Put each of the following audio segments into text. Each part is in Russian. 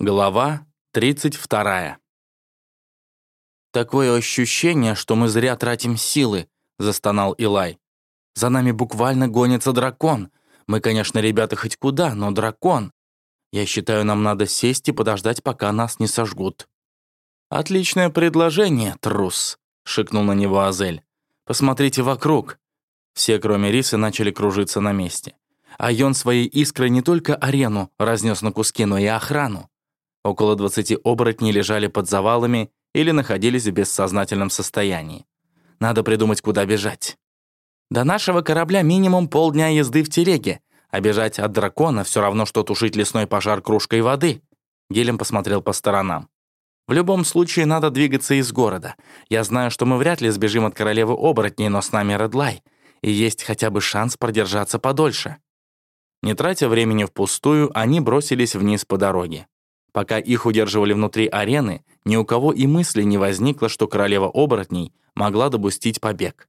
Глава 32. «Такое ощущение, что мы зря тратим силы», — застонал Илай. «За нами буквально гонится дракон. Мы, конечно, ребята хоть куда, но дракон. Я считаю, нам надо сесть и подождать, пока нас не сожгут». «Отличное предложение, трус», — шикнул на него Азель. «Посмотрите вокруг». Все, кроме Рисы, начали кружиться на месте. А Йон своей искрой не только арену разнес на куски, но и охрану. Около 20 оборотней лежали под завалами или находились в бессознательном состоянии. Надо придумать, куда бежать. До нашего корабля минимум полдня езды в телеге, а бежать от дракона все равно, что тушить лесной пожар кружкой воды. Гелем посмотрел по сторонам. В любом случае, надо двигаться из города. Я знаю, что мы вряд ли сбежим от королевы оборотней, но с нами Редлай, и есть хотя бы шанс продержаться подольше. Не тратя времени впустую, они бросились вниз по дороге. Пока их удерживали внутри арены, ни у кого и мысли не возникло, что королева оборотней могла допустить побег.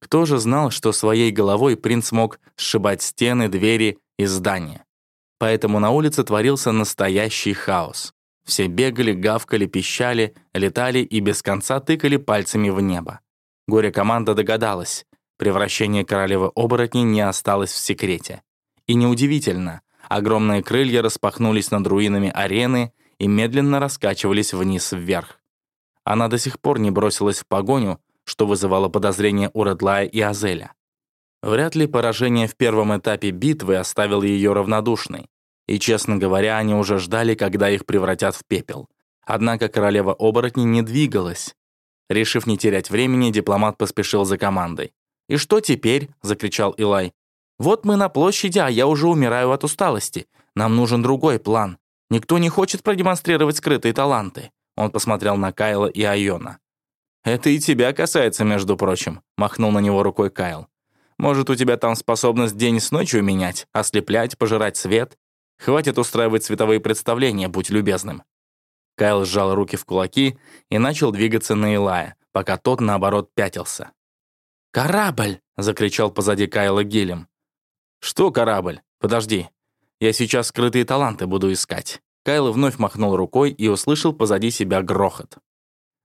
Кто же знал, что своей головой принц мог сшибать стены, двери и здания? Поэтому на улице творился настоящий хаос. Все бегали, гавкали, пищали, летали и без конца тыкали пальцами в небо. Горе-команда догадалась, превращение королевы оборотней не осталось в секрете. И неудивительно, Огромные крылья распахнулись над руинами арены и медленно раскачивались вниз-вверх. Она до сих пор не бросилась в погоню, что вызывало подозрения у Редлая и Азеля. Вряд ли поражение в первом этапе битвы оставило ее равнодушной, и, честно говоря, они уже ждали, когда их превратят в пепел. Однако королева оборотней не двигалась. Решив не терять времени, дипломат поспешил за командой. «И что теперь?» — закричал Илай. Вот мы на площади, а я уже умираю от усталости. Нам нужен другой план. Никто не хочет продемонстрировать скрытые таланты». Он посмотрел на Кайла и Айона. «Это и тебя касается, между прочим», — махнул на него рукой Кайл. «Может, у тебя там способность день с ночью менять, ослеплять, пожирать свет? Хватит устраивать световые представления, будь любезным». Кайл сжал руки в кулаки и начал двигаться на Илая, пока тот, наоборот, пятился. «Корабль!» — закричал позади Кайла Гилем. «Что корабль? Подожди. Я сейчас скрытые таланты буду искать». Кайл вновь махнул рукой и услышал позади себя грохот.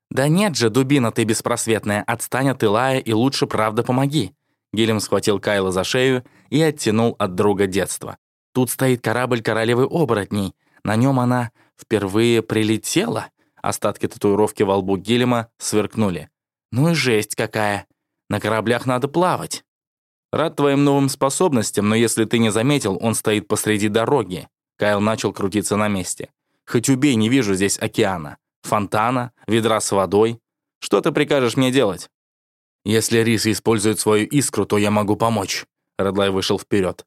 «Да нет же, дубина ты беспросветная, отстань от Илая и лучше правда помоги». Гилем схватил Кайла за шею и оттянул от друга детства. «Тут стоит корабль королевы оборотней. На нем она впервые прилетела». Остатки татуировки во лбу Гилема сверкнули. «Ну и жесть какая! На кораблях надо плавать!» «Рад твоим новым способностям, но если ты не заметил, он стоит посреди дороги». Кайл начал крутиться на месте. «Хоть убей, не вижу здесь океана. Фонтана, ведра с водой. Что ты прикажешь мне делать?» «Если Рис использует свою искру, то я могу помочь». Редлай вышел вперед.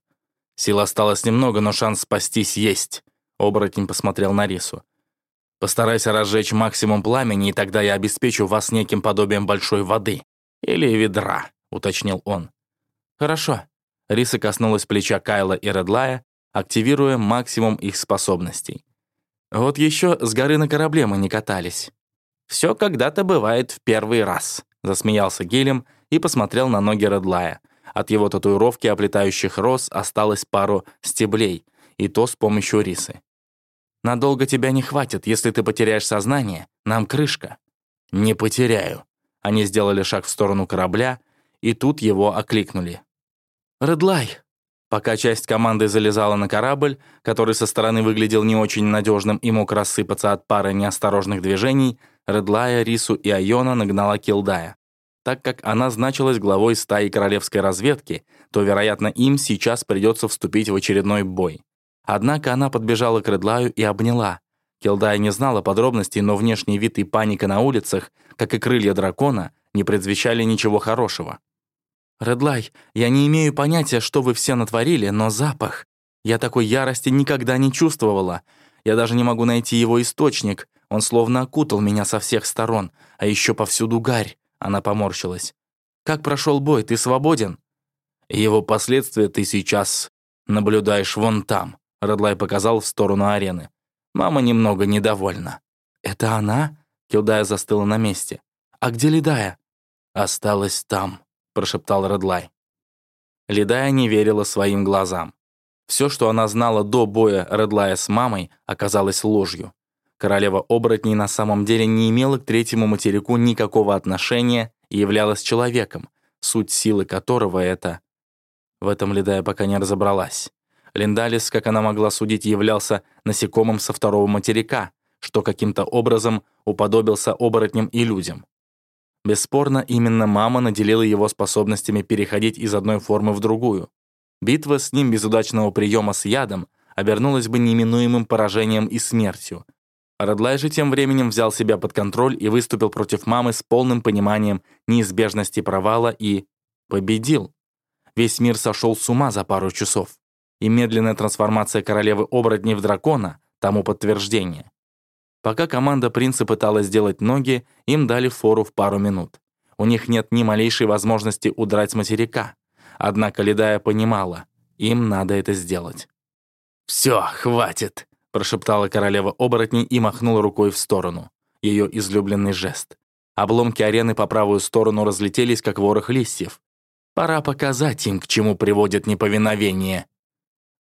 Сил осталось немного, но шанс спастись есть. Оборотень посмотрел на Рису. «Постарайся разжечь максимум пламени, и тогда я обеспечу вас неким подобием большой воды. Или ведра», — уточнил он. «Хорошо». Риса коснулась плеча Кайла и Редлая, активируя максимум их способностей. «Вот еще с горы на корабле мы не катались». «Все когда-то бывает в первый раз», — засмеялся Гелем и посмотрел на ноги Редлая. От его татуировки оплетающих роз осталось пару стеблей, и то с помощью рисы. «Надолго тебя не хватит, если ты потеряешь сознание, нам крышка». «Не потеряю». Они сделали шаг в сторону корабля, и тут его окликнули. «Редлай!» Пока часть команды залезала на корабль, который со стороны выглядел не очень надежным и мог рассыпаться от пары неосторожных движений, Редлая, Рису и Айона нагнала Килдая. Так как она значилась главой стаи королевской разведки, то, вероятно, им сейчас придется вступить в очередной бой. Однако она подбежала к Редлаю и обняла. Килдая не знала подробностей, но внешний вид и паника на улицах, как и крылья дракона, не предвещали ничего хорошего. «Редлай, я не имею понятия, что вы все натворили, но запах. Я такой ярости никогда не чувствовала. Я даже не могу найти его источник. Он словно окутал меня со всех сторон, а еще повсюду гарь». Она поморщилась. «Как прошел бой? Ты свободен?» «Его последствия ты сейчас наблюдаешь вон там», — Редлай показал в сторону арены. «Мама немного недовольна». «Это она?» — Килдая застыла на месте. «А где Ледая?» «Осталась там», прошептал Редлай. Ледая не верила своим глазам. Все, что она знала до боя Редлая с мамой, оказалось ложью. Королева оборотней на самом деле не имела к третьему материку никакого отношения и являлась человеком, суть силы которого это... В этом Ледая пока не разобралась. Линдалис, как она могла судить, являлся насекомым со второго материка, что каким-то образом уподобился оборотням и людям. Бесспорно, именно мама наделила его способностями переходить из одной формы в другую. Битва с ним без удачного приема с ядом обернулась бы неминуемым поражением и смертью. Радлай же тем временем взял себя под контроль и выступил против мамы с полным пониманием неизбежности провала и победил. Весь мир сошел с ума за пару часов. И медленная трансформация королевы оборотней в дракона — тому подтверждение. Пока команда принца пыталась сделать ноги, им дали фору в пару минут. У них нет ни малейшей возможности удрать с материка. Однако Ледая понимала, им надо это сделать. «Все, хватит!» — прошептала королева оборотней и махнула рукой в сторону. Ее излюбленный жест. Обломки арены по правую сторону разлетелись, как ворох листьев. Пора показать им, к чему приводит неповиновение.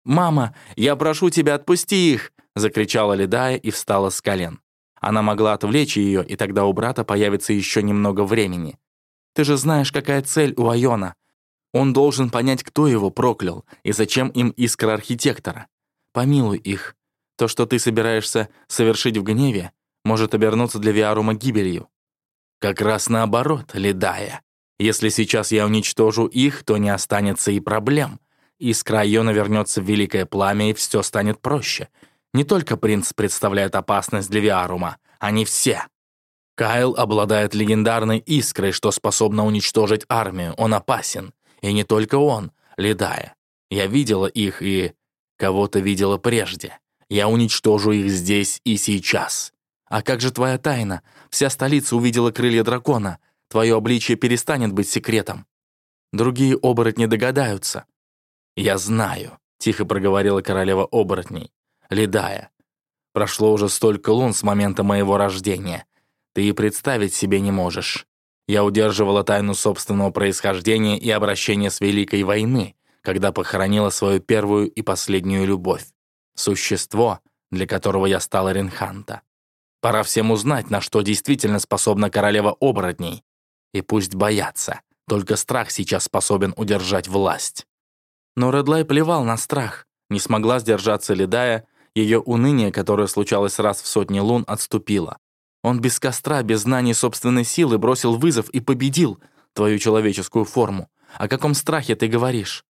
«Мама, я прошу тебя, отпусти их!» — закричала Ледая и встала с колен. Она могла отвлечь ее, и тогда у брата появится еще немного времени. «Ты же знаешь, какая цель у Айона. Он должен понять, кто его проклял и зачем им искра архитектора. Помилуй их. То, что ты собираешься совершить в гневе, может обернуться для Виарума гибелью. Как раз наоборот, Ледая. Если сейчас я уничтожу их, то не останется и проблем. Искра Айона вернется Великое Пламя, и все станет проще. Не только принц представляет опасность для Виарума, они все. Кайл обладает легендарной искрой, что способна уничтожить армию. Он опасен. И не только он, Ледая. Я видела их и... Кого-то видела прежде. Я уничтожу их здесь и сейчас. А как же твоя тайна? Вся столица увидела крылья дракона. Твое обличие перестанет быть секретом. Другие оборотни догадаются. «Я знаю», — тихо проговорила королева оборотней. «Ледая, прошло уже столько лун с момента моего рождения. Ты и представить себе не можешь. Я удерживала тайну собственного происхождения и обращения с Великой войны, когда похоронила свою первую и последнюю любовь. Существо, для которого я стала Ренханта. Пора всем узнать, на что действительно способна королева оборотней. И пусть боятся. Только страх сейчас способен удержать власть. Но Редлай плевал на страх. Не смогла сдержаться Ледая, ее уныние, которое случалось раз в сотни лун, отступило. Он без костра, без знаний собственной силы бросил вызов и победил твою человеческую форму. О каком страхе ты говоришь?»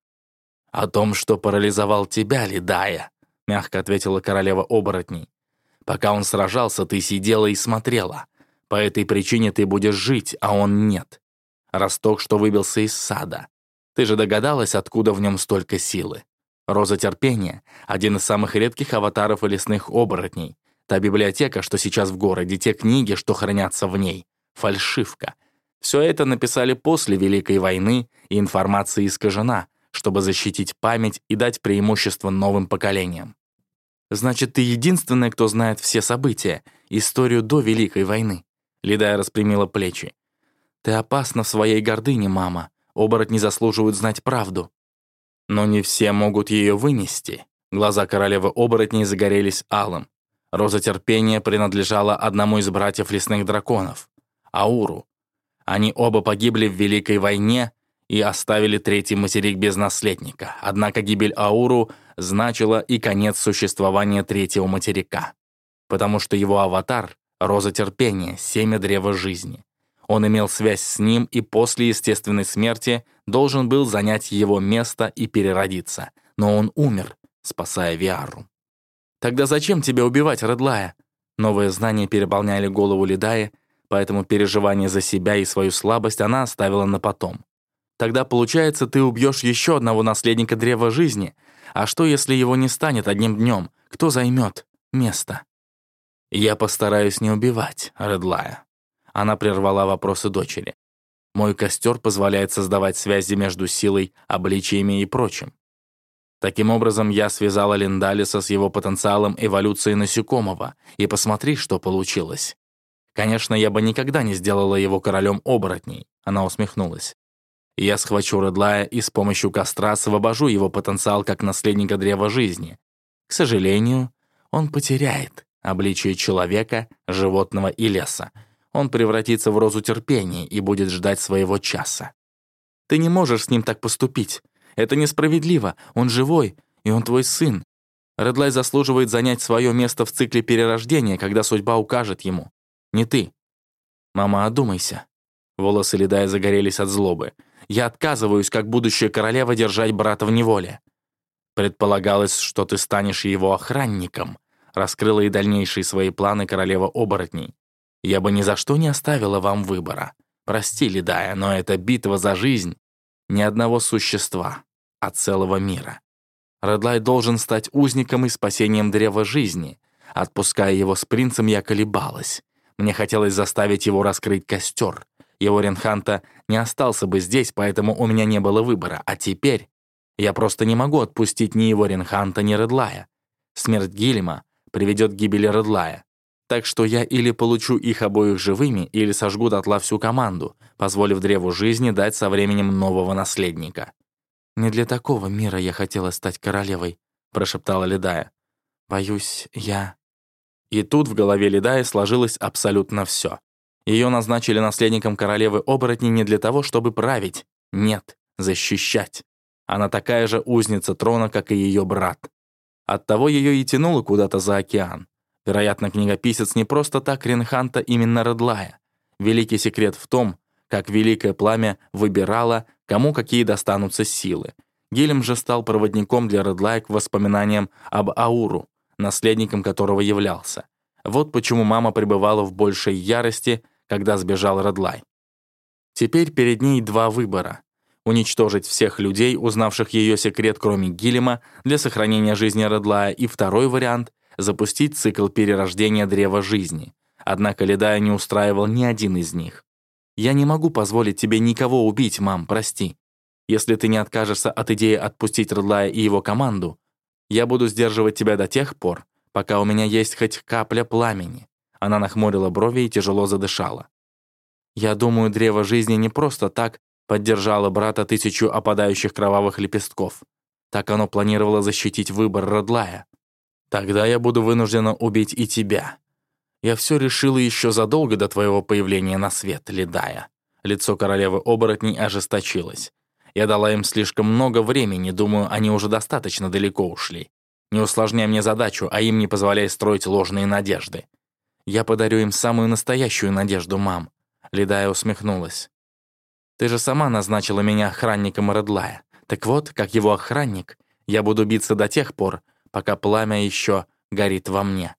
«О том, что парализовал тебя, Ледая», — мягко ответила королева оборотней. «Пока он сражался, ты сидела и смотрела. По этой причине ты будешь жить, а он нет. Росток, что выбился из сада. Ты же догадалась, откуда в нем столько силы. Роза терпения — один из самых редких аватаров и лесных оборотней. Та библиотека, что сейчас в городе, те книги, что хранятся в ней. Фальшивка. Все это написали после Великой войны, и информация искажена, чтобы защитить память и дать преимущество новым поколениям. Значит, ты единственная, кто знает все события, историю до Великой войны. Лидая распрямила плечи. Ты опасна в своей гордыне, мама. Оборотни заслуживают знать правду. Но не все могут ее вынести. Глаза королевы оборотней загорелись алым. Роза терпения принадлежала одному из братьев лесных драконов — Ауру. Они оба погибли в Великой войне и оставили третий материк без наследника. Однако гибель Ауру значила и конец существования третьего материка. Потому что его аватар — Роза терпения, семя древа жизни. Он имел связь с ним и после естественной смерти должен был занять его место и переродиться. Но он умер, спасая Виару. Тогда зачем тебя убивать, Редлая? Новые знания переполняли голову Ледая, поэтому переживание за себя и свою слабость она оставила на потом. Тогда, получается, ты убьешь еще одного наследника Древа Жизни. А что, если его не станет одним днем? Кто займет место? Я постараюсь не убивать, Редлая. Она прервала вопросы дочери. Мой костер позволяет создавать связи между силой, обличиями и прочим. Таким образом, я связала Линдалиса с его потенциалом эволюции насекомого, и посмотри, что получилось. Конечно, я бы никогда не сделала его королем оборотней, она усмехнулась. Я схвачу Редлая и с помощью костра освобожу его потенциал как наследника древа жизни. К сожалению, он потеряет обличие человека, животного и леса. Он превратится в розу терпения и будет ждать своего часа. Ты не можешь с ним так поступить. Это несправедливо. Он живой, и он твой сын. Редлай заслуживает занять свое место в цикле перерождения, когда судьба укажет ему. Не ты. Мама, одумайся. Волосы Ледая загорелись от злобы. Я отказываюсь, как будущая королева, держать брата в неволе. Предполагалось, что ты станешь его охранником. Раскрыла и дальнейшие свои планы королева оборотней. Я бы ни за что не оставила вам выбора. Прости, Ледая, но это битва за жизнь ни одного существа, а целого мира. Редлай должен стать узником и спасением древа жизни. Отпуская его с принцем, я колебалась. Мне хотелось заставить его раскрыть костер. Его Ренханта не остался бы здесь, поэтому у меня не было выбора. А теперь я просто не могу отпустить ни его Ренханта, ни Редлая. Смерть Гильма приведет к гибели Редлая. Так что я или получу их обоих живыми, или сожгу дотла всю команду, позволив древу жизни дать со временем нового наследника. «Не для такого мира я хотела стать королевой», — прошептала Ледая. «Боюсь, я...» И тут в голове Ледая сложилось абсолютно все. Ее назначили наследником королевы оборотней не для того, чтобы править. Нет, защищать. Она такая же узница трона, как и ее брат. Оттого ее и тянуло куда-то за океан. Вероятно, книгописец не просто так Ренханта именно Редлая. Великий секрет в том, как Великое Пламя выбирало, кому какие достанутся силы. Гилем же стал проводником для Редлая к воспоминаниям об Ауру, наследником которого являлся. Вот почему мама пребывала в большей ярости, когда сбежал Редлай. Теперь перед ней два выбора — уничтожить всех людей, узнавших ее секрет, кроме Гилема, для сохранения жизни Редлая, и второй вариант запустить цикл перерождения древа жизни. Однако Ледая не устраивал ни один из них. «Я не могу позволить тебе никого убить, мам, прости. Если ты не откажешься от идеи отпустить Редлая и его команду, я буду сдерживать тебя до тех пор, пока у меня есть хоть капля пламени». Она нахмурила брови и тяжело задышала. «Я думаю, древо жизни не просто так поддержало брата тысячу опадающих кровавых лепестков. Так оно планировало защитить выбор Редлая. Тогда я буду вынуждена убить и тебя. Я все решила еще задолго до твоего появления на свет, Ледая». Лицо королевы оборотней ожесточилось. Я дала им слишком много времени, думаю, они уже достаточно далеко ушли. Не усложняй мне задачу, а им не позволяй строить ложные надежды. Я подарю им самую настоящую надежду, мам. Ледая усмехнулась. Ты же сама назначила меня охранником Редлая. Так вот, как его охранник, я буду биться до тех пор, пока пламя еще горит во мне.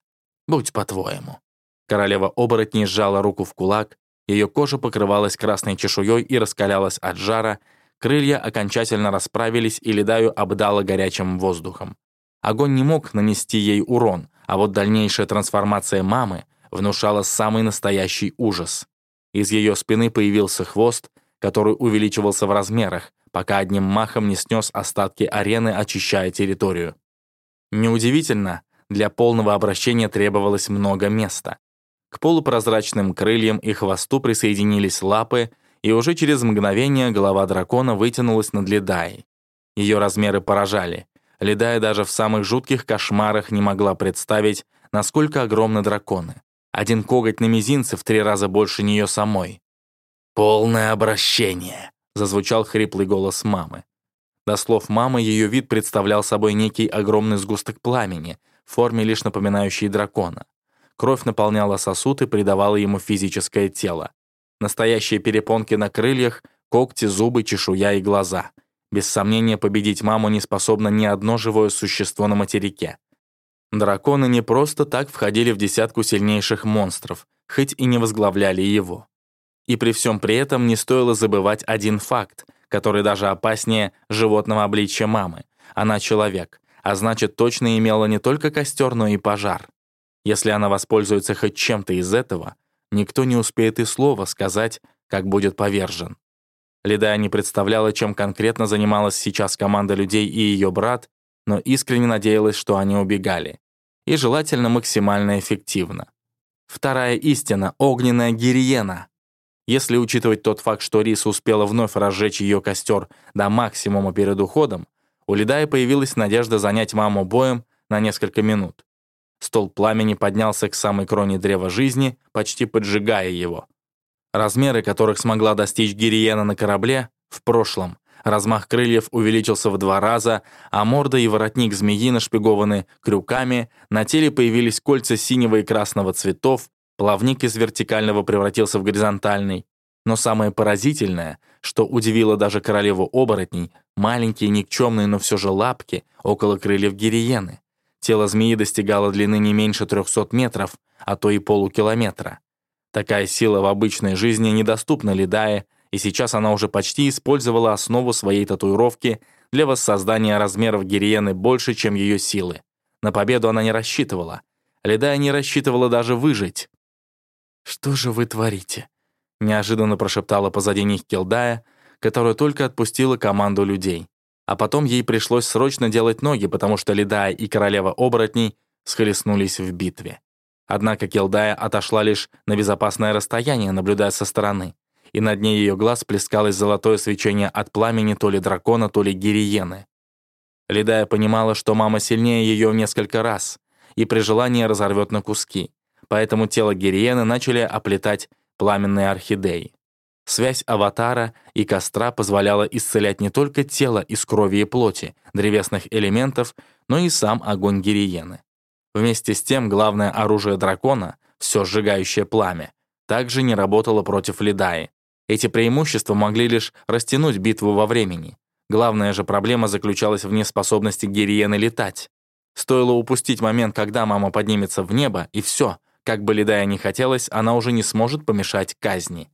Будь по-твоему». Королева оборотней сжала руку в кулак, ее кожа покрывалась красной чешуей и раскалялась от жара, крылья окончательно расправились и ледаю обдала горячим воздухом. Огонь не мог нанести ей урон, а вот дальнейшая трансформация мамы внушала самый настоящий ужас. Из ее спины появился хвост, который увеличивался в размерах, пока одним махом не снес остатки арены, очищая территорию. Неудивительно, для полного обращения требовалось много места. К полупрозрачным крыльям и хвосту присоединились лапы, и уже через мгновение голова дракона вытянулась над Ледаей. Ее размеры поражали. Ледая даже в самых жутких кошмарах не могла представить, насколько огромны драконы. Один коготь на мизинце в три раза больше нее самой. «Полное обращение», — зазвучал хриплый голос мамы. До слов мамы, ее вид представлял собой некий огромный сгусток пламени, в форме лишь напоминающей дракона. Кровь наполняла сосуд и придавала ему физическое тело. Настоящие перепонки на крыльях, когти, зубы, чешуя и глаза. Без сомнения, победить маму не способно ни одно живое существо на материке. Драконы не просто так входили в десятку сильнейших монстров, хоть и не возглавляли его. И при всем при этом не стоило забывать один факт — который даже опаснее животного обличия мамы. Она человек, а значит, точно имела не только костер, но и пожар. Если она воспользуется хоть чем-то из этого, никто не успеет и слова сказать, как будет повержен. Ледая не представляла, чем конкретно занималась сейчас команда людей и ее брат, но искренне надеялась, что они убегали. И желательно максимально эффективно. Вторая истина — огненная гириена. Если учитывать тот факт, что Риса успела вновь разжечь ее костер до максимума перед уходом, у Ледая появилась надежда занять маму боем на несколько минут. Стол пламени поднялся к самой кроне древа жизни, почти поджигая его. Размеры, которых смогла достичь Гириена на корабле, в прошлом. Размах крыльев увеличился в два раза, а морда и воротник змеи нашпигованы крюками, на теле появились кольца синего и красного цветов, плавник из вертикального превратился в горизонтальный. Но самое поразительное, что удивило даже королеву оборотней, маленькие никчемные, но все же лапки около крыльев гириены. Тело змеи достигало длины не меньше 300 метров, а то и полукилометра. Такая сила в обычной жизни недоступна Ледае, и сейчас она уже почти использовала основу своей татуировки для воссоздания размеров Гириены больше, чем ее силы. На победу она не рассчитывала. Ледая не рассчитывала даже выжить. «Что же вы творите?» неожиданно прошептала позади них Келдая, которая только отпустила команду людей. А потом ей пришлось срочно делать ноги, потому что Ледая и королева оборотней схлестнулись в битве. Однако Келдая отошла лишь на безопасное расстояние, наблюдая со стороны, и на дне ее глаз плескалось золотое свечение от пламени то ли дракона, то ли гириены. Ледая понимала, что мама сильнее ее в несколько раз, и при желании разорвет на куски, поэтому тело гириены начали оплетать пламенные орхидеи. Связь аватара и костра позволяла исцелять не только тело из крови и плоти, древесных элементов, но и сам огонь гириены. Вместе с тем, главное оружие дракона, все сжигающее пламя, также не работало против Лидаи. Эти преимущества могли лишь растянуть битву во времени. Главная же проблема заключалась в неспособности Гириены летать. Стоило упустить момент, когда мама поднимется в небо, и все, как бы Ледая не хотелось, она уже не сможет помешать казни.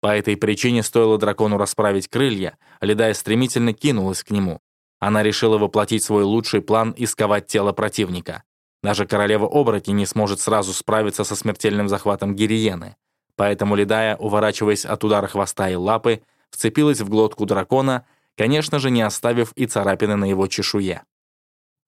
По этой причине стоило дракону расправить крылья, Ледая стремительно кинулась к нему. Она решила воплотить свой лучший план и сковать тело противника. Даже королева оборотней не сможет сразу справиться со смертельным захватом Гириены. Поэтому Ледая, уворачиваясь от удара хвоста и лапы, вцепилась в глотку дракона, конечно же, не оставив и царапины на его чешуе.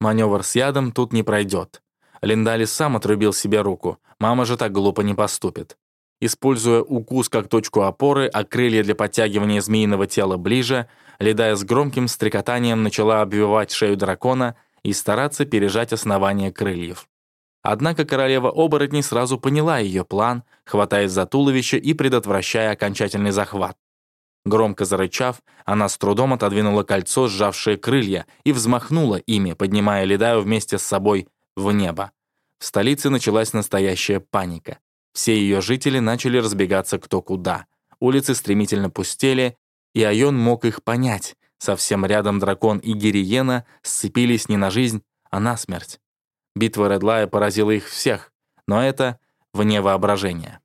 Маневр с ядом тут не пройдет. Линдали сам отрубил себе руку, мама же так глупо не поступит. Используя укус как точку опоры, а крылья для подтягивания змеиного тела ближе, Ледая с громким стрекотанием начала обвивать шею дракона и стараться пережать основание крыльев. Однако королева оборотней сразу поняла ее план, хватаясь за туловище и предотвращая окончательный захват. Громко зарычав, она с трудом отодвинула кольцо, сжавшее крылья, и взмахнула ими, поднимая Ледаю вместе с собой в небо. В столице началась настоящая паника. Все ее жители начали разбегаться кто куда. Улицы стремительно пустели, и Айон мог их понять. Совсем рядом дракон и Гириена сцепились не на жизнь, а на смерть. Битва Редлая поразила их всех, но это вне воображения.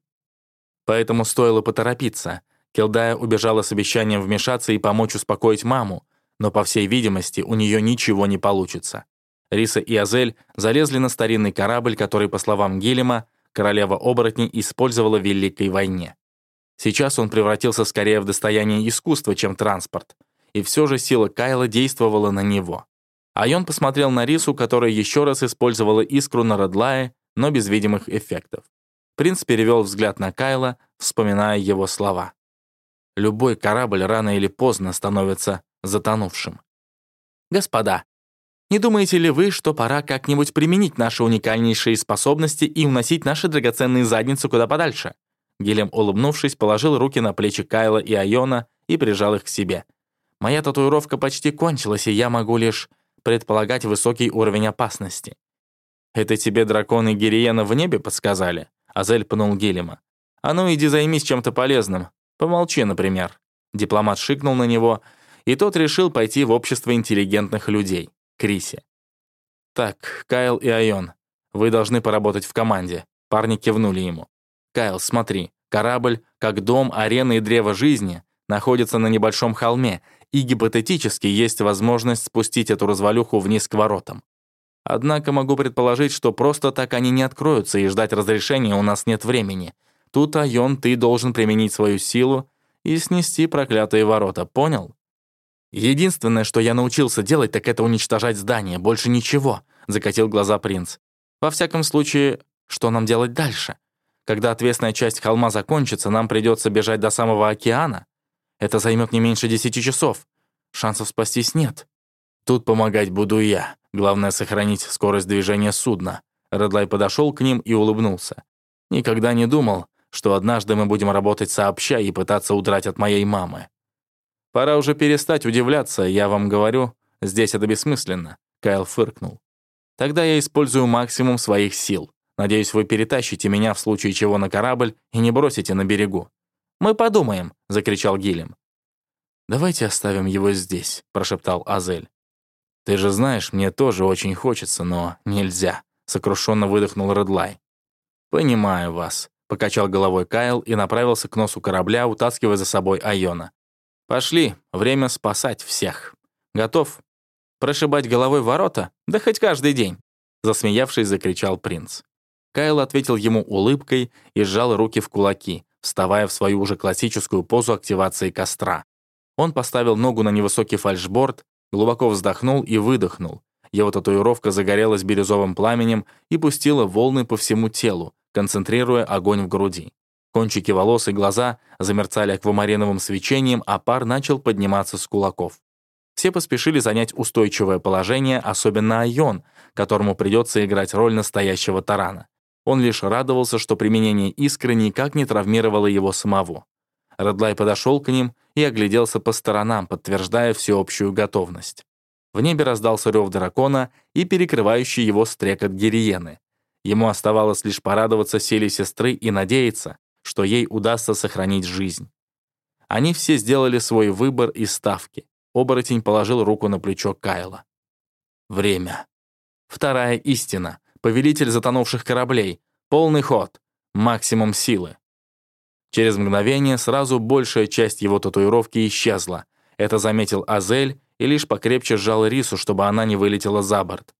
Поэтому стоило поторопиться. Келдая убежала с обещанием вмешаться и помочь успокоить маму, но, по всей видимости, у нее ничего не получится. Риса и Азель залезли на старинный корабль, который, по словам Гелема, королева оборотней использовала в Великой войне. Сейчас он превратился скорее в достояние искусства, чем транспорт, и все же сила Кайла действовала на него. Айон посмотрел на Рису, которая еще раз использовала искру на Редлае, но без видимых эффектов. Принц перевел взгляд на Кайла, вспоминая его слова. «Любой корабль рано или поздно становится затонувшим». «Господа, не думаете ли вы, что пора как-нибудь применить наши уникальнейшие способности и уносить наши драгоценные задницы куда подальше?» Гелем, улыбнувшись, положил руки на плечи Кайла и Айона и прижал их к себе. «Моя татуировка почти кончилась, и я могу лишь предполагать высокий уровень опасности». «Это тебе драконы Гириена в небе подсказали?» Азель пнул Гелема. «А ну иди займись чем-то полезным. Помолчи, например». Дипломат шикнул на него, и тот решил пойти в общество интеллигентных людей. Крисе. «Так, Кайл и Айон, вы должны поработать в команде». Парни кивнули ему. «Кайл, смотри, корабль, как дом, арена и древо жизни, находится на небольшом холме, и гипотетически есть возможность спустить эту развалюху вниз к воротам. Однако могу предположить, что просто так они не откроются, и ждать разрешения у нас нет времени. Тут, Айон, ты должен применить свою силу и снести проклятые ворота, понял? «Единственное, что я научился делать, так это уничтожать здание, больше ничего», — закатил глаза принц. «Во всяком случае, что нам делать дальше? Когда отвесная часть холма закончится, нам придется бежать до самого океана. Это займет не меньше десяти часов. Шансов спастись нет. Тут помогать буду я. Главное — сохранить скорость движения судна», Редлай подошел к ним и улыбнулся. «Никогда не думал, что однажды мы будем работать сообща и пытаться удрать от моей мамы. Пора уже перестать удивляться, я вам говорю, здесь это бессмысленно», — Кайл фыркнул. «Тогда я использую максимум своих сил. Надеюсь, вы перетащите меня в случае чего на корабль и не бросите на берегу». «Мы подумаем», — закричал Гилем. «Давайте оставим его здесь», — прошептал Азель. «Ты же знаешь, мне тоже очень хочется, но нельзя», — сокрушенно выдохнул Редлай. «Понимаю вас», — покачал головой Кайл и направился к носу корабля, утаскивая за собой Айона. «Пошли, время спасать всех. Готов? Прошибать головой ворота? Да хоть каждый день!» Засмеявшись, закричал принц. Кайл ответил ему улыбкой и сжал руки в кулаки, вставая в свою уже классическую позу активации костра. Он поставил ногу на невысокий фальшборд, глубоко вздохнул и выдохнул. Его татуировка загорелась бирюзовым пламенем и пустила волны по всему телу, концентрируя огонь в груди. Кончики волос и глаза замерцали аквамариновым свечением, а пар начал подниматься с кулаков. Все поспешили занять устойчивое положение, особенно Айон, которому придется играть роль настоящего тарана. Он лишь радовался, что применение искры никак не травмировало его самого. Редлай подошел к ним и огляделся по сторонам, подтверждая всеобщую готовность. В небе раздался рев дракона и перекрывающий его стрекот гириены. Ему оставалось лишь порадоваться силе сестры и надеяться, что ей удастся сохранить жизнь. Они все сделали свой выбор и ставки. Оборотень положил руку на плечо Кайла. Время. Вторая истина. Повелитель затонувших кораблей. Полный ход. Максимум силы. Через мгновение сразу большая часть его татуировки исчезла. Это заметил Азель и лишь покрепче сжал Рису, чтобы она не вылетела за борт.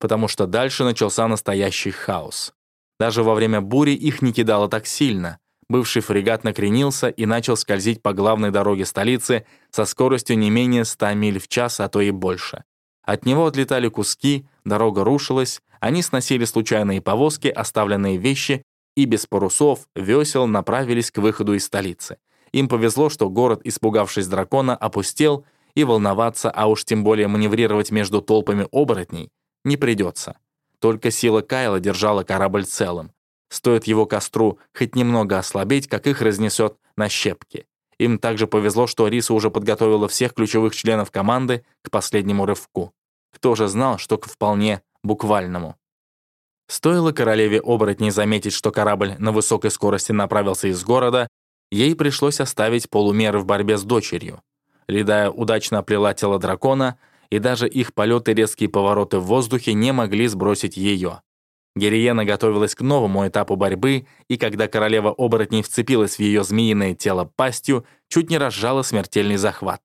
Потому что дальше начался настоящий хаос. Даже во время бури их не кидало так сильно. Бывший фрегат накренился и начал скользить по главной дороге столицы со скоростью не менее 100 миль в час, а то и больше. От него отлетали куски, дорога рушилась, они сносили случайные повозки, оставленные вещи и без парусов, весел направились к выходу из столицы. Им повезло, что город, испугавшись дракона, опустел, и волноваться, а уж тем более маневрировать между толпами оборотней, не придется. Только сила Кайла держала корабль целым. Стоит его костру хоть немного ослабеть, как их разнесет на щепки. Им также повезло, что Риса уже подготовила всех ключевых членов команды к последнему рывку. Кто же знал, что к вполне буквальному. Стоило королеве оборотней заметить, что корабль на высокой скорости направился из города, ей пришлось оставить полумеры в борьбе с дочерью. Ледая удачно оплела тело дракона, и даже их полеты резкие повороты в воздухе не могли сбросить ее. Гериена готовилась к новому этапу борьбы, и когда королева оборотней вцепилась в ее змеиное тело пастью, чуть не разжала смертельный захват.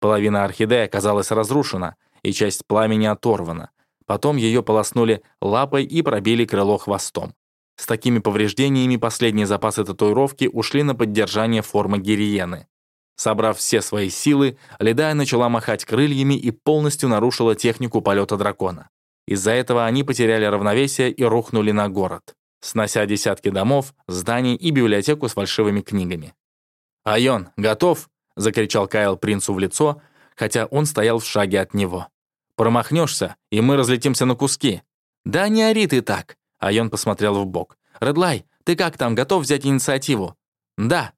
Половина орхидеи оказалась разрушена, и часть пламени оторвана. Потом ее полоснули лапой и пробили крыло хвостом. С такими повреждениями последние запасы татуировки ушли на поддержание формы гириены. Собрав все свои силы, Ледая начала махать крыльями и полностью нарушила технику полета дракона. Из-за этого они потеряли равновесие и рухнули на город, снося десятки домов, зданий и библиотеку с фальшивыми книгами. «Айон, готов?» — закричал Кайл принцу в лицо, хотя он стоял в шаге от него. Промахнешься, и мы разлетимся на куски». «Да не ори ты так!» Айон посмотрел в бок. «Редлай, ты как там, готов взять инициативу?» «Да».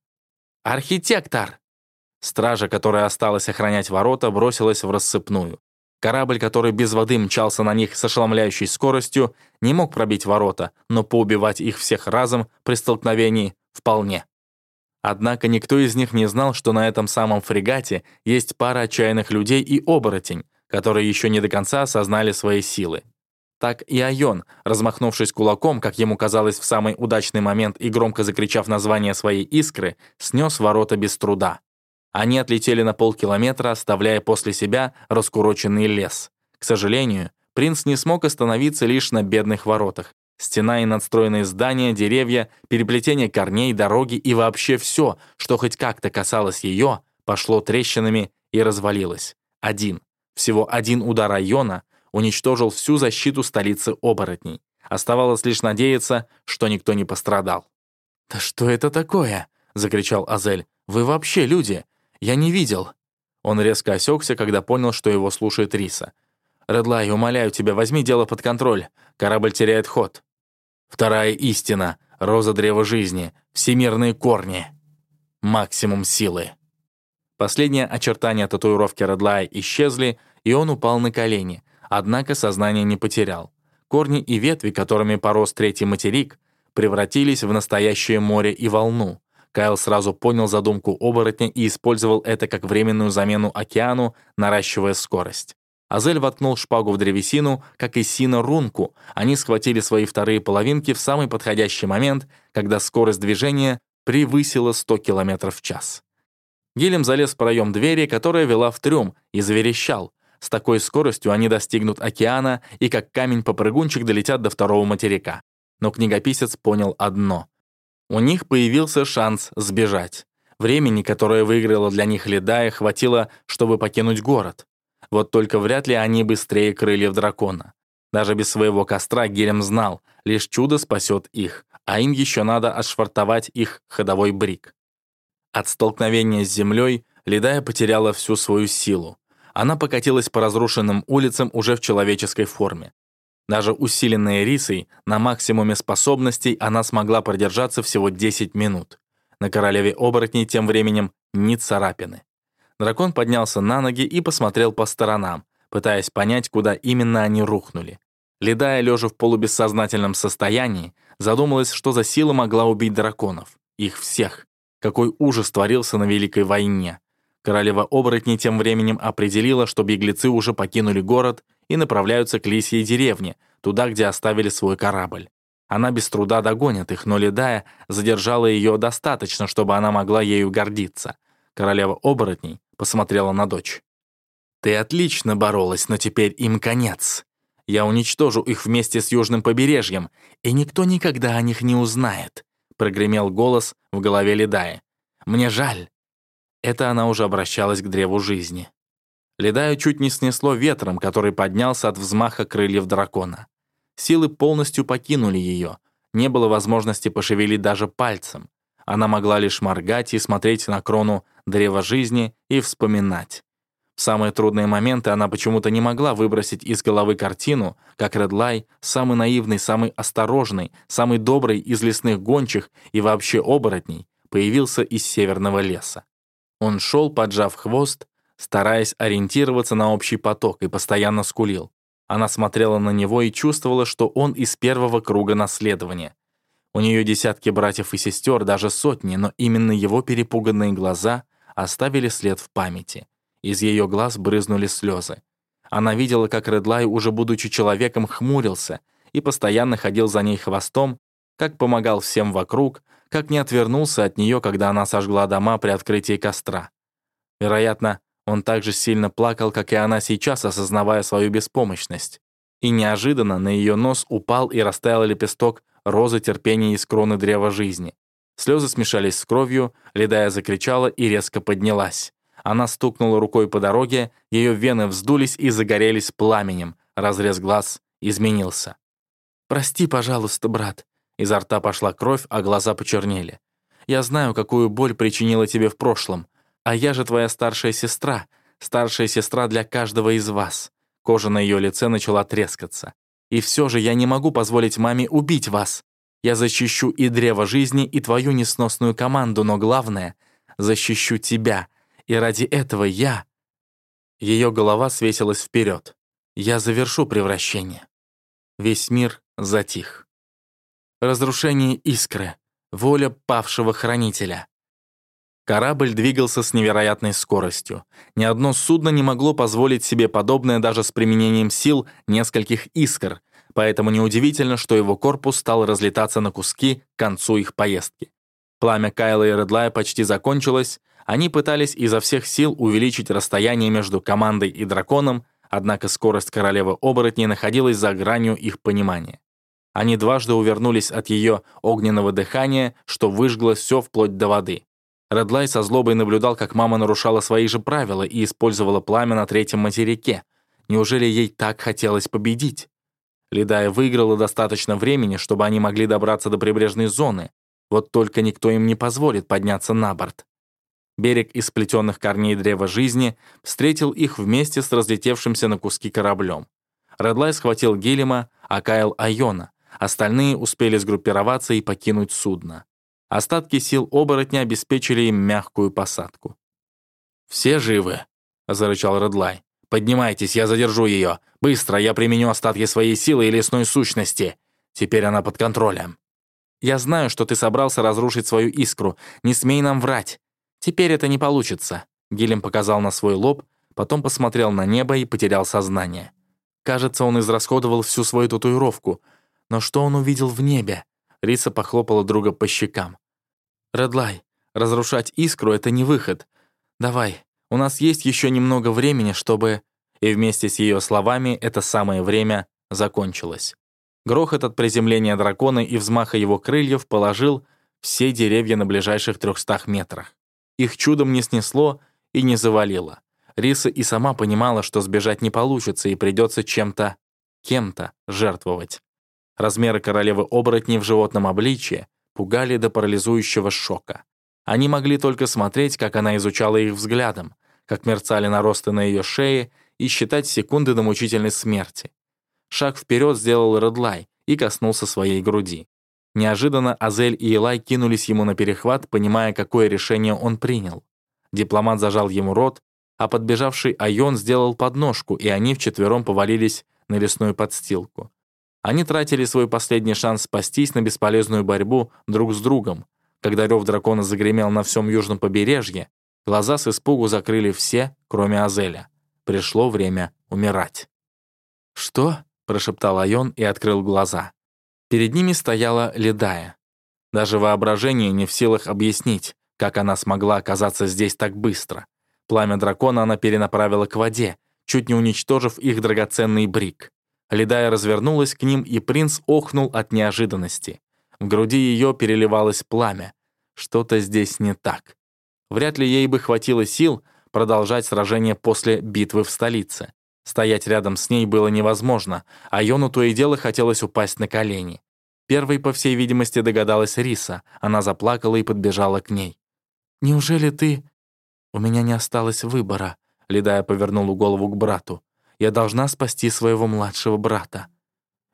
«Архитектор!» Стража, которая осталась охранять ворота, бросилась в рассыпную. Корабль, который без воды мчался на них с ошеломляющей скоростью, не мог пробить ворота, но поубивать их всех разом при столкновении вполне. Однако никто из них не знал, что на этом самом фрегате есть пара отчаянных людей и оборотень, которые еще не до конца осознали свои силы. Так и Айон, размахнувшись кулаком, как ему казалось в самый удачный момент и громко закричав название своей искры, снес ворота без труда. Они отлетели на полкилометра, оставляя после себя раскуроченный лес. К сожалению, принц не смог остановиться лишь на бедных воротах. Стена и надстроенные здания, деревья, переплетение корней, дороги и вообще все, что хоть как-то касалось ее, пошло трещинами и развалилось. Один. Всего один удар района уничтожил всю защиту столицы оборотней. Оставалось лишь надеяться, что никто не пострадал. «Да что это такое?» — закричал Азель. «Вы вообще люди? Я не видел». Он резко осекся, когда понял, что его слушает Риса. «Редлай, умоляю тебя, возьми дело под контроль. Корабль теряет ход». Вторая истина — роза древа жизни, всемирные корни. Максимум силы. Последние очертания татуировки Редлая исчезли, и он упал на колени, однако сознание не потерял. Корни и ветви, которыми порос третий материк, превратились в настоящее море и волну. Кайл сразу понял задумку оборотня и использовал это как временную замену океану, наращивая скорость. Азель воткнул шпагу в древесину, как и Сина рунку. Они схватили свои вторые половинки в самый подходящий момент, когда скорость движения превысила 100 км в час. Гилем залез в проем двери, которая вела в трюм, и заверещал. С такой скоростью они достигнут океана и как камень-попрыгунчик долетят до второго материка. Но книгописец понял одно. У них появился шанс сбежать. Времени, которое выиграло для них Ледая, хватило, чтобы покинуть город. Вот только вряд ли они быстрее крыльев дракона. Даже без своего костра Гелем знал, лишь чудо спасет их, а им еще надо отшвартовать их ходовой брик. От столкновения с землей Ледая потеряла всю свою силу. Она покатилась по разрушенным улицам уже в человеческой форме. Даже усиленная рисой, на максимуме способностей она смогла продержаться всего 10 минут. На королеве оборотней тем временем ни царапины. Дракон поднялся на ноги и посмотрел по сторонам, пытаясь понять, куда именно они рухнули. Ледая, лежа в полубессознательном состоянии, задумалась, что за сила могла убить драконов. Их всех. Какой ужас творился на Великой войне. Королева оборотней тем временем определила, что беглецы уже покинули город и направляются к лисьей деревне, туда, где оставили свой корабль. Она без труда догонит их, но Ледая задержала ее достаточно, чтобы она могла ею гордиться. Королева оборотней посмотрела на дочь. «Ты отлично боролась, но теперь им конец. Я уничтожу их вместе с южным побережьем, и никто никогда о них не узнает», прогремел голос в голове Ледая. «Мне жаль». Это она уже обращалась к древу жизни. Ледаю чуть не снесло ветром, который поднялся от взмаха крыльев дракона. Силы полностью покинули ее. Не было возможности пошевелить даже пальцем. Она могла лишь моргать и смотреть на крону древа жизни и вспоминать. В самые трудные моменты она почему-то не могла выбросить из головы картину, как Редлай, самый наивный, самый осторожный, самый добрый из лесных гончих и вообще оборотней, появился из северного леса. Он шел, поджав хвост, стараясь ориентироваться на общий поток, и постоянно скулил. Она смотрела на него и чувствовала, что он из первого круга наследования. У нее десятки братьев и сестер, даже сотни, но именно его перепуганные глаза оставили след в памяти. Из ее глаз брызнули слезы. Она видела, как Редлай, уже будучи человеком, хмурился и постоянно ходил за ней хвостом, как помогал всем вокруг, как не отвернулся от нее, когда она сожгла дома при открытии костра. Вероятно, он так же сильно плакал, как и она сейчас, осознавая свою беспомощность. И неожиданно на ее нос упал и растаял лепесток розы терпения из кроны древа жизни. Слезы смешались с кровью, Ледая закричала и резко поднялась. Она стукнула рукой по дороге, ее вены вздулись и загорелись пламенем, разрез глаз изменился. «Прости, пожалуйста, брат». Изо рта пошла кровь, а глаза почернели. «Я знаю, какую боль причинила тебе в прошлом. А я же твоя старшая сестра, старшая сестра для каждого из вас». Кожа на ее лице начала трескаться. «И все же я не могу позволить маме убить вас. Я защищу и древо жизни, и твою несносную команду, но главное — защищу тебя. И ради этого я...» Ее голова свесилась вперед. «Я завершу превращение». Весь мир затих. Разрушение искры. Воля павшего хранителя. Корабль двигался с невероятной скоростью. Ни одно судно не могло позволить себе подобное даже с применением сил нескольких искр, поэтому неудивительно, что его корпус стал разлетаться на куски к концу их поездки. Пламя Кайла и Редлая почти закончилось, они пытались изо всех сил увеличить расстояние между командой и драконом, однако скорость королевы оборотней находилась за гранью их понимания. Они дважды увернулись от ее огненного дыхания, что выжгло все вплоть до воды. Редлай со злобой наблюдал, как мама нарушала свои же правила и использовала пламя на третьем материке. Неужели ей так хотелось победить? Ледая выиграла достаточно времени, чтобы они могли добраться до прибрежной зоны. Вот только никто им не позволит подняться на борт. Берег из сплетенных корней древа жизни встретил их вместе с разлетевшимся на куски кораблем. Редлай схватил Гелема, а Кайл — Айона. Остальные успели сгруппироваться и покинуть судно. Остатки сил оборотня обеспечили им мягкую посадку. «Все живы?» — зарычал Редлай. «Поднимайтесь, я задержу ее. Быстро, я применю остатки своей силы и лесной сущности. Теперь она под контролем». «Я знаю, что ты собрался разрушить свою искру. Не смей нам врать. Теперь это не получится». Гилем показал на свой лоб, потом посмотрел на небо и потерял сознание. Кажется, он израсходовал всю свою татуировку. Но что он увидел в небе? Риса похлопала друга по щекам. «Редлай, разрушать искру — это не выход. Давай, у нас есть еще немного времени, чтобы...» И вместе с ее словами это самое время закончилось. Грохот от приземления дракона и взмаха его крыльев положил все деревья на ближайших трехстах метрах. Их чудом не снесло и не завалило. Риса и сама понимала, что сбежать не получится и придется чем-то, кем-то жертвовать. Размеры королевы оборотней в животном обличье пугали до парализующего шока. Они могли только смотреть, как она изучала их взглядом, как мерцали наросты на ее шее и считать секунды до мучительной смерти. Шаг вперед сделал Редлай и коснулся своей груди. Неожиданно Азель и Илай кинулись ему на перехват, понимая, какое решение он принял. Дипломат зажал ему рот, а подбежавший Айон сделал подножку, и они вчетвером повалились на лесную подстилку. Они тратили свой последний шанс спастись на бесполезную борьбу друг с другом. Когда рев дракона загремел на всем южном побережье, глаза с испугу закрыли все, кроме Азеля. Пришло время умирать. «Что?» — прошептал Айон и открыл глаза. Перед ними стояла Ледая. Даже воображение не в силах объяснить, как она смогла оказаться здесь так быстро. Пламя дракона она перенаправила к воде, чуть не уничтожив их драгоценный брик. Ледая развернулась к ним, и принц охнул от неожиданности. В груди ее переливалось пламя. Что-то здесь не так. Вряд ли ей бы хватило сил продолжать сражение после битвы в столице. Стоять рядом с ней было невозможно, а Йону то и дело хотелось упасть на колени. Первой, по всей видимости, догадалась Риса. Она заплакала и подбежала к ней. «Неужели ты...» «У меня не осталось выбора», — Ледая повернула голову к брату. Я должна спасти своего младшего брата».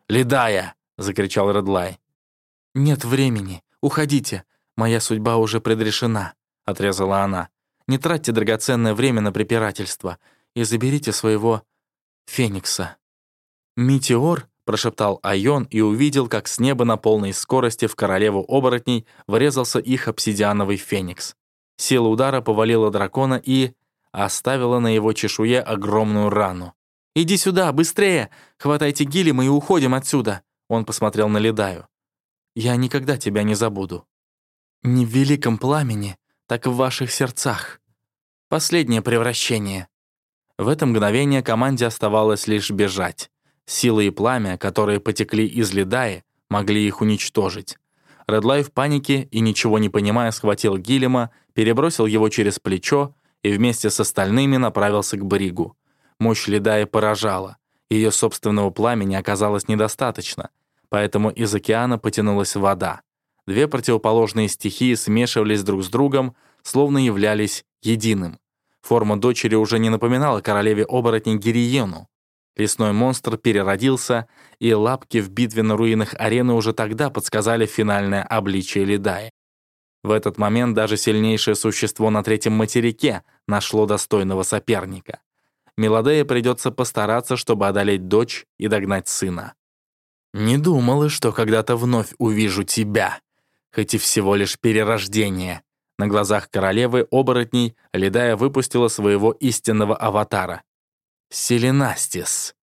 «Ледая!» — закричал Редлай. «Нет времени. Уходите. Моя судьба уже предрешена», — отрезала она. «Не тратьте драгоценное время на препирательство и заберите своего Феникса». «Метеор?» — прошептал Айон и увидел, как с неба на полной скорости в королеву оборотней врезался их обсидиановый Феникс. Сила удара повалила дракона и оставила на его чешуе огромную рану. «Иди сюда, быстрее! Хватайте Гиллима и уходим отсюда!» Он посмотрел на Ледаю. «Я никогда тебя не забуду. Не в великом пламени, так в ваших сердцах. Последнее превращение». В это мгновение команде оставалось лишь бежать. Силы и пламя, которые потекли из Ледаи, могли их уничтожить. Редлай в панике и, ничего не понимая, схватил Гиллима, перебросил его через плечо и вместе с остальными направился к Бригу. Мощь Ледая поражала. Ее собственного пламени оказалось недостаточно, поэтому из океана потянулась вода. Две противоположные стихии смешивались друг с другом, словно являлись единым. Форма дочери уже не напоминала королеве оборотней Гириену. Лесной монстр переродился, и лапки в битве на руинах арены уже тогда подсказали финальное обличие Ледая. В этот момент даже сильнейшее существо на третьем материке нашло достойного соперника. Мелодея придется постараться, чтобы одолеть дочь и догнать сына. «Не думала, что когда-то вновь увижу тебя, хоть и всего лишь перерождение». На глазах королевы оборотней Ледая выпустила своего истинного аватара. Селенастис,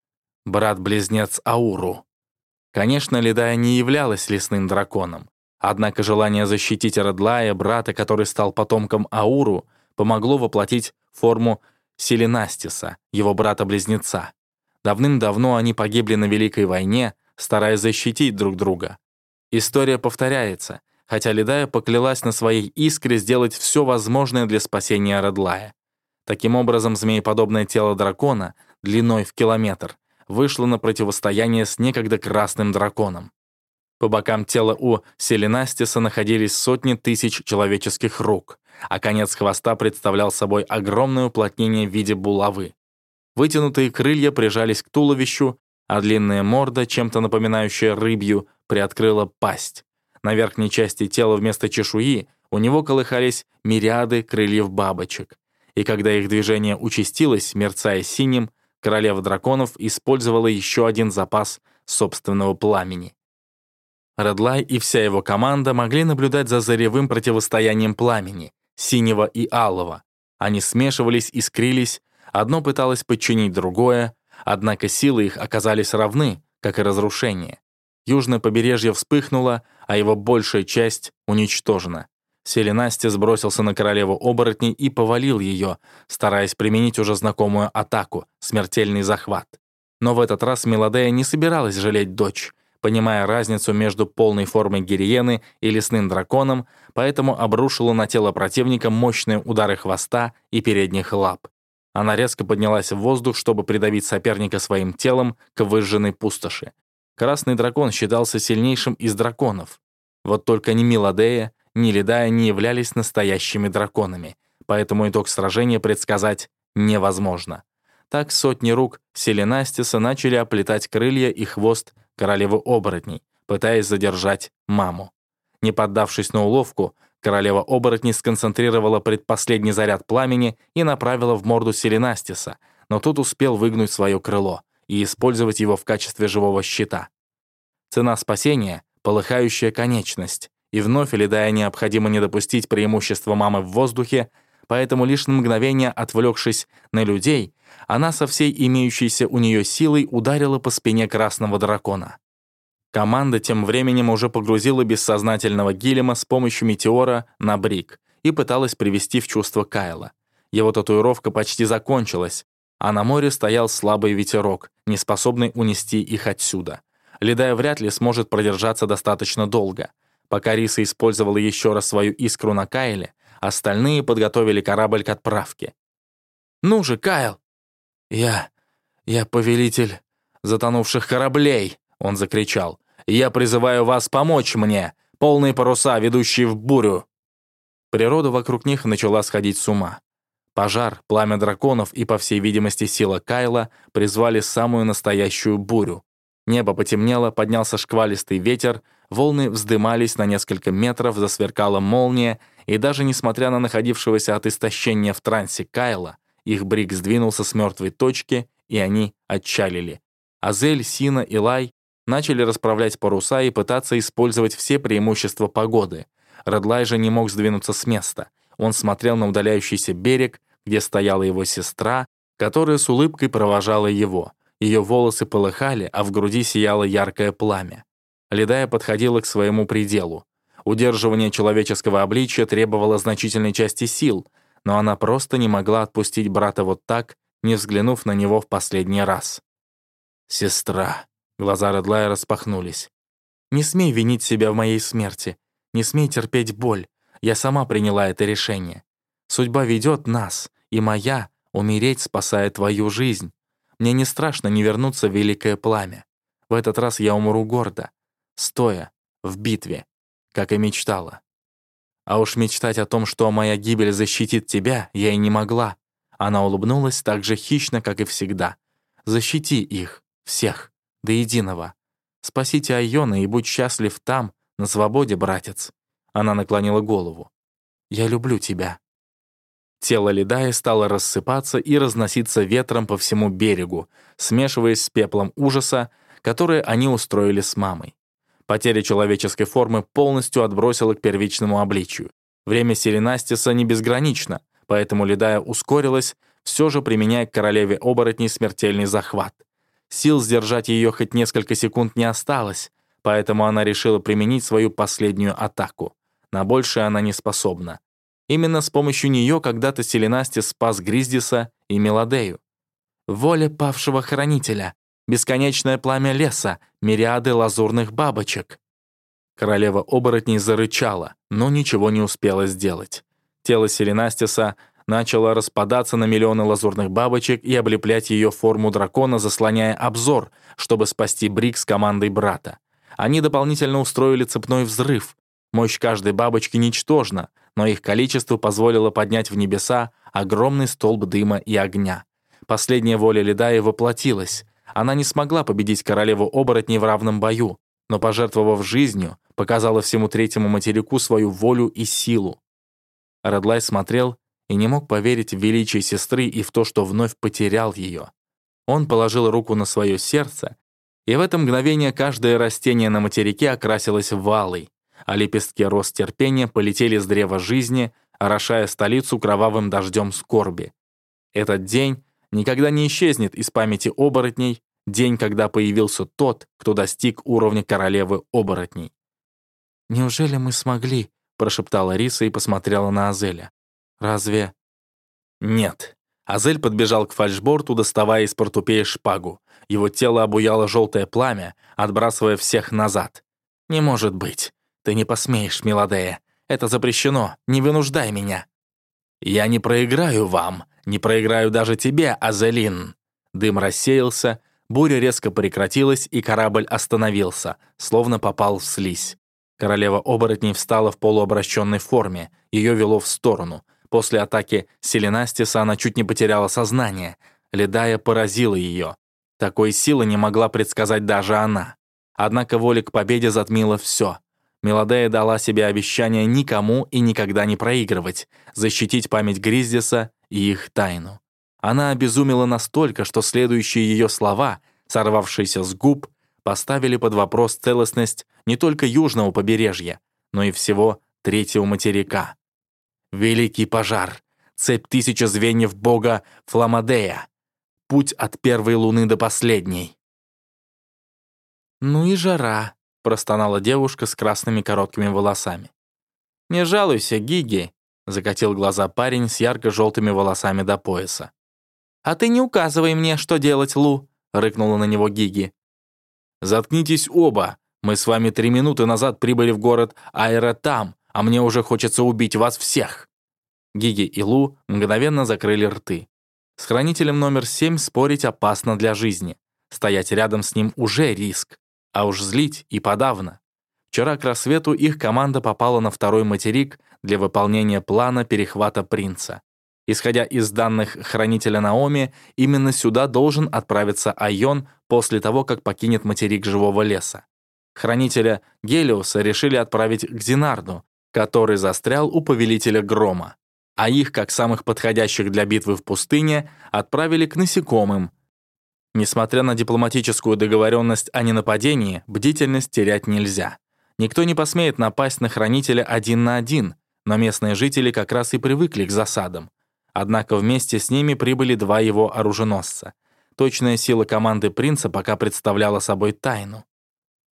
брат-близнец Ауру. Конечно, Ледая не являлась лесным драконом. Однако желание защитить Редлая, брата, который стал потомком Ауру, помогло воплотить форму Селенастиса, его брата-близнеца. Давным-давно они погибли на Великой войне, стараясь защитить друг друга. История повторяется, хотя Ледая поклялась на своей искре сделать все возможное для спасения Редлая. Таким образом, змееподобное тело дракона, длиной в километр, вышло на противостояние с некогда красным драконом. По бокам тела у Селенастиса находились сотни тысяч человеческих рук а конец хвоста представлял собой огромное уплотнение в виде булавы. Вытянутые крылья прижались к туловищу, а длинная морда, чем-то напоминающая рыбью, приоткрыла пасть. На верхней части тела вместо чешуи у него колыхались мириады крыльев бабочек. И когда их движение участилось, мерцая синим, королева драконов использовала еще один запас собственного пламени. Редлай и вся его команда могли наблюдать за заревым противостоянием пламени, синего и алого. Они смешивались, искрились, одно пыталось подчинить другое, однако силы их оказались равны, как и разрушение. Южное побережье вспыхнуло, а его большая часть уничтожена. Селенасти сбросился на королеву оборотней и повалил ее, стараясь применить уже знакомую атаку — смертельный захват. Но в этот раз Мелодея не собиралась жалеть дочь, понимая разницу между полной формой гириены и лесным драконом, поэтому обрушила на тело противника мощные удары хвоста и передних лап. Она резко поднялась в воздух, чтобы придавить соперника своим телом к выжженной пустоши. Красный дракон считался сильнейшим из драконов. Вот только ни Милодея, ни Ледая не являлись настоящими драконами, поэтому итог сражения предсказать невозможно. Так сотни рук Селенастиса начали оплетать крылья и хвост королевы оборотней, пытаясь задержать маму. Не поддавшись на уловку, королева оборотней сконцентрировала предпоследний заряд пламени и направила в морду Селенастиса, но тут успел выгнуть свое крыло и использовать его в качестве живого щита. Цена спасения — полыхающая конечность, и вновь Элидая необходимо не допустить преимущества мамы в воздухе, поэтому лишь на мгновение отвлекшись на людей, она со всей имеющейся у нее силой ударила по спине красного дракона. Команда тем временем уже погрузила бессознательного Гиллема с помощью метеора на брик и пыталась привести в чувство Кайла. Его татуировка почти закончилась, а на море стоял слабый ветерок, не способный унести их отсюда. Ледая вряд ли сможет продержаться достаточно долго. Пока Риса использовала еще раз свою искру на Кайле, остальные подготовили корабль к отправке. «Ну же, Кайл!» «Я... я повелитель затонувших кораблей!» — он закричал. «Я призываю вас помочь мне! Полные паруса, ведущие в бурю!» Природа вокруг них начала сходить с ума. Пожар, пламя драконов и, по всей видимости, сила Кайла призвали самую настоящую бурю. Небо потемнело, поднялся шквалистый ветер, волны вздымались на несколько метров, засверкала молния, и даже несмотря на находившегося от истощения в трансе Кайла, их брик сдвинулся с мертвой точки, и они отчалили. Азель, Сина и Лай начали расправлять паруса и пытаться использовать все преимущества погоды. Редлай же не мог сдвинуться с места. Он смотрел на удаляющийся берег, где стояла его сестра, которая с улыбкой провожала его. Ее волосы полыхали, а в груди сияло яркое пламя. Ледая подходила к своему пределу. Удерживание человеческого обличия требовало значительной части сил, но она просто не могла отпустить брата вот так, не взглянув на него в последний раз. «Сестра», — глаза Редлая распахнулись. «Не смей винить себя в моей смерти, не смей терпеть боль, я сама приняла это решение. Судьба ведет нас, и моя — умереть, спасая твою жизнь. Мне не страшно не вернуться в великое пламя. В этот раз я умру гордо, стоя, в битве, как и мечтала. А уж мечтать о том, что моя гибель защитит тебя, я и не могла. Она улыбнулась так же хищно, как и всегда. Защити их, всех, до единого. Спасите Айона и будь счастлив там, на свободе, братец. Она наклонила голову. Я люблю тебя. Тело Ледая стало рассыпаться и разноситься ветром по всему берегу, смешиваясь с пеплом ужаса, который они устроили с мамой. Потеря человеческой формы полностью отбросила к первичному обличию. Время Селенастиса не безгранично, поэтому Ледая ускорилась, все же применяя к королеве оборотней смертельный захват. Сил сдержать ее хоть несколько секунд не осталось, поэтому она решила применить свою последнюю атаку. На большее она не способна. Именно с помощью нее когда-то Селенастис спас Гриздиса и Мелодею. Воля павшего хранителя, бесконечное пламя леса, мириады лазурных бабочек. Королева оборотней зарычала, но ничего не успела сделать. Тело Селенастиса начало распадаться на миллионы лазурных бабочек и облеплять ее форму дракона, заслоняя обзор, чтобы спасти Брик с командой брата. Они дополнительно устроили цепной взрыв. Мощь каждой бабочки ничтожна, но их количество позволило поднять в небеса огромный столб дыма и огня. Последняя воля Ледая воплотилась. Она не смогла победить королеву оборотней в равном бою, но, пожертвовав жизнью, показала всему третьему материку свою волю и силу. Радлай смотрел и не мог поверить в величие сестры и в то, что вновь потерял ее. Он положил руку на свое сердце, и в это мгновение каждое растение на материке окрасилось валой, а лепестки роз терпения полетели с древа жизни, орошая столицу кровавым дождем скорби. Этот день никогда не исчезнет из памяти оборотней, день, когда появился тот, кто достиг уровня королевы оборотней. «Неужели мы смогли?» — прошептала Риса и посмотрела на Азеля. «Разве...» «Нет». Азель подбежал к фальшборту, доставая из портупея шпагу. Его тело обуяло желтое пламя, отбрасывая всех назад. «Не может быть. Ты не посмеешь, Милодея. Это запрещено. Не вынуждай меня». «Я не проиграю вам. Не проиграю даже тебе, Азелин». Дым рассеялся, буря резко прекратилась, и корабль остановился, словно попал в слизь. Королева оборотней встала в полуобращенной форме, ее вело в сторону. После атаки Селенастиса она чуть не потеряла сознание. Ледая поразила ее. Такой силы не могла предсказать даже она. Однако воля к победе затмила все. Мелодея дала себе обещание никому и никогда не проигрывать, защитить память Гриздиса и их тайну. Она обезумела настолько, что следующие ее слова, сорвавшиеся с губ, поставили под вопрос целостность не только южного побережья, но и всего третьего материка. Великий пожар, цепь тысячи звеньев бога Фламадея, путь от первой луны до последней. «Ну и жара», — простонала девушка с красными короткими волосами. «Не жалуйся, Гиги», — закатил глаза парень с ярко-желтыми волосами до пояса. «А ты не указывай мне, что делать, Лу», — рыкнула на него Гиги. «Заткнитесь оба. Мы с вами три минуты назад прибыли в город Аэротам, а мне уже хочется убить вас всех». Гиги и Лу мгновенно закрыли рты. С хранителем номер семь спорить опасно для жизни. Стоять рядом с ним уже риск. А уж злить и подавно. Вчера к рассвету их команда попала на второй материк для выполнения плана перехвата принца. Исходя из данных хранителя Наоми, именно сюда должен отправиться Айон после того, как покинет материк живого леса. Хранителя Гелиуса решили отправить к Зинарду, который застрял у повелителя Грома, а их, как самых подходящих для битвы в пустыне, отправили к насекомым, Несмотря на дипломатическую договоренность о ненападении, бдительность терять нельзя. Никто не посмеет напасть на хранителя один на один, но местные жители как раз и привыкли к засадам. Однако вместе с ними прибыли два его оруженосца. Точная сила команды принца пока представляла собой тайну.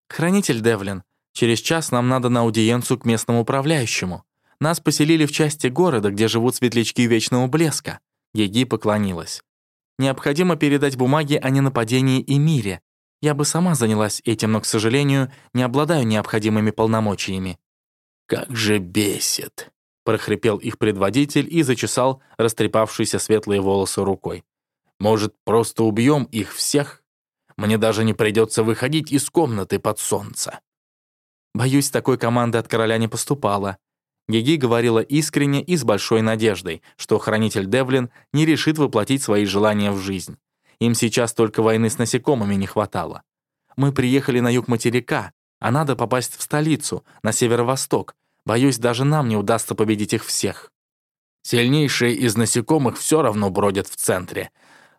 «Хранитель Девлин, через час нам надо на аудиенцию к местному управляющему. Нас поселили в части города, где живут светлячки Вечного Блеска». Еги поклонилась. Необходимо передать бумаги о ненападении и мире. Я бы сама занялась этим, но, к сожалению, не обладаю необходимыми полномочиями». «Как же бесит!» — прохрипел их предводитель и зачесал растрепавшиеся светлые волосы рукой. «Может, просто убьем их всех? Мне даже не придется выходить из комнаты под солнце». Боюсь, такой команды от короля не поступало. Гиги говорила искренне и с большой надеждой, что хранитель Девлин не решит воплотить свои желания в жизнь. Им сейчас только войны с насекомыми не хватало. Мы приехали на юг материка, а надо попасть в столицу, на северо-восток. Боюсь, даже нам не удастся победить их всех. Сильнейшие из насекомых все равно бродят в центре.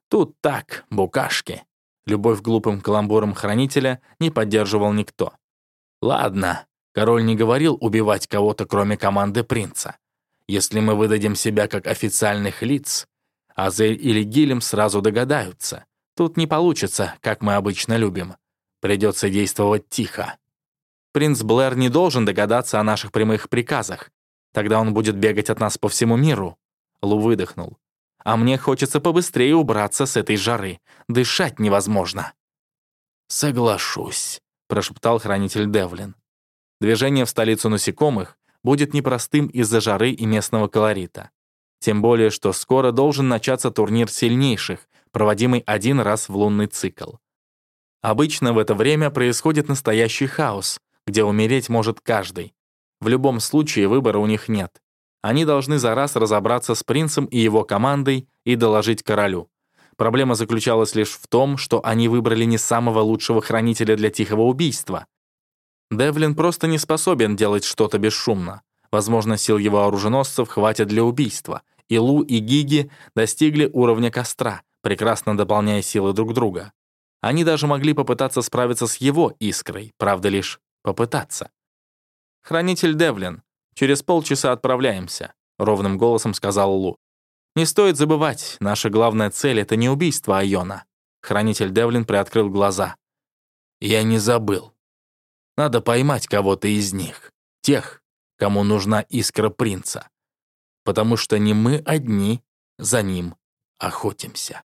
Тут так, букашки. Любовь к глупым каламбурам хранителя не поддерживал никто. Ладно, Король не говорил убивать кого-то, кроме команды принца. Если мы выдадим себя как официальных лиц, Азель или Гилем сразу догадаются. Тут не получится, как мы обычно любим. Придется действовать тихо. Принц Блэр не должен догадаться о наших прямых приказах. Тогда он будет бегать от нас по всему миру. Лу выдохнул. А мне хочется побыстрее убраться с этой жары. Дышать невозможно. «Соглашусь», — прошептал хранитель Девлин. Движение в столицу насекомых будет непростым из-за жары и местного колорита. Тем более, что скоро должен начаться турнир сильнейших, проводимый один раз в лунный цикл. Обычно в это время происходит настоящий хаос, где умереть может каждый. В любом случае выбора у них нет. Они должны за раз разобраться с принцем и его командой и доложить королю. Проблема заключалась лишь в том, что они выбрали не самого лучшего хранителя для тихого убийства. Девлин просто не способен делать что-то бесшумно. Возможно, сил его оруженосцев хватит для убийства. И Лу, и Гиги достигли уровня костра, прекрасно дополняя силы друг друга. Они даже могли попытаться справиться с его искрой, правда лишь попытаться. «Хранитель Девлин, через полчаса отправляемся», — ровным голосом сказал Лу. «Не стоит забывать, наша главная цель — это не убийство Айона». Хранитель Девлин приоткрыл глаза. «Я не забыл. Надо поймать кого-то из них, тех, кому нужна искра принца, потому что не мы одни за ним охотимся».